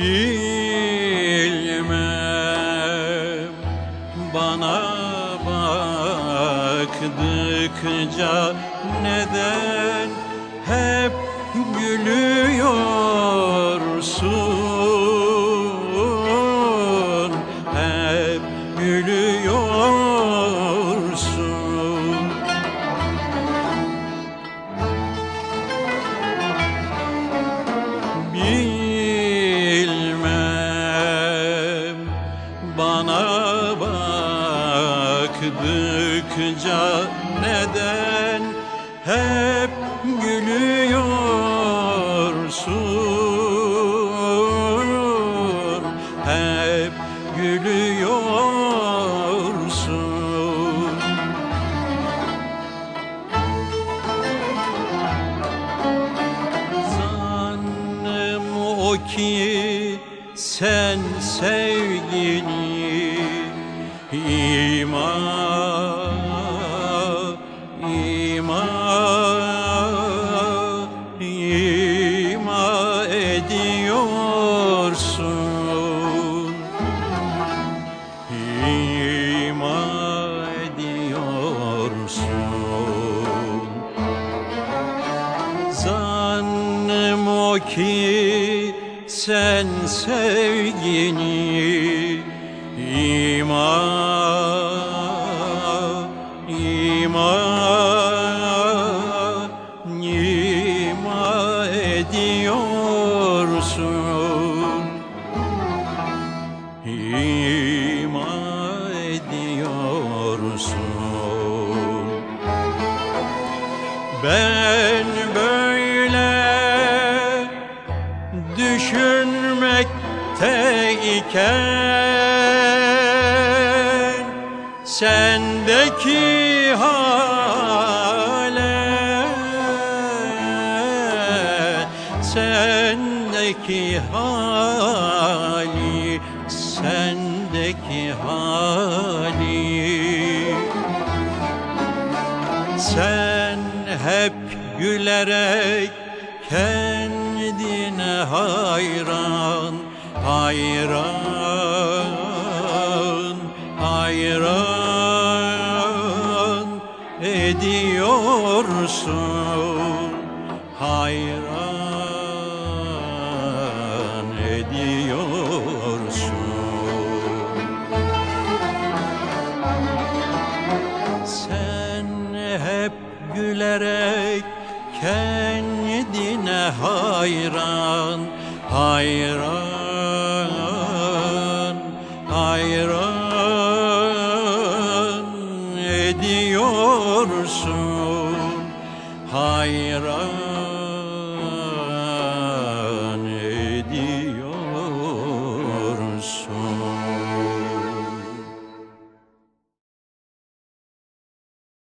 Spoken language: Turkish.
bilmem. Bana baktıkça neden hep gülüyorsun? Bana baktıkça neden hep gülüyorsun. Hep gülüyorsun. Zannım o ki sen sevgini ima ima ima ediyorsun. İma ediyorsun. Zannım o ki sen sevgini ima ima ima ediyorsun. İma ediyorsun. Ben düşünmekteyken sendeki hale sendeki hali sendeki hali. Sen hep gülerek kendine hayran hayran hayran ediyorsun. Hayran hayran hayran hayran ediyorsun. Hayran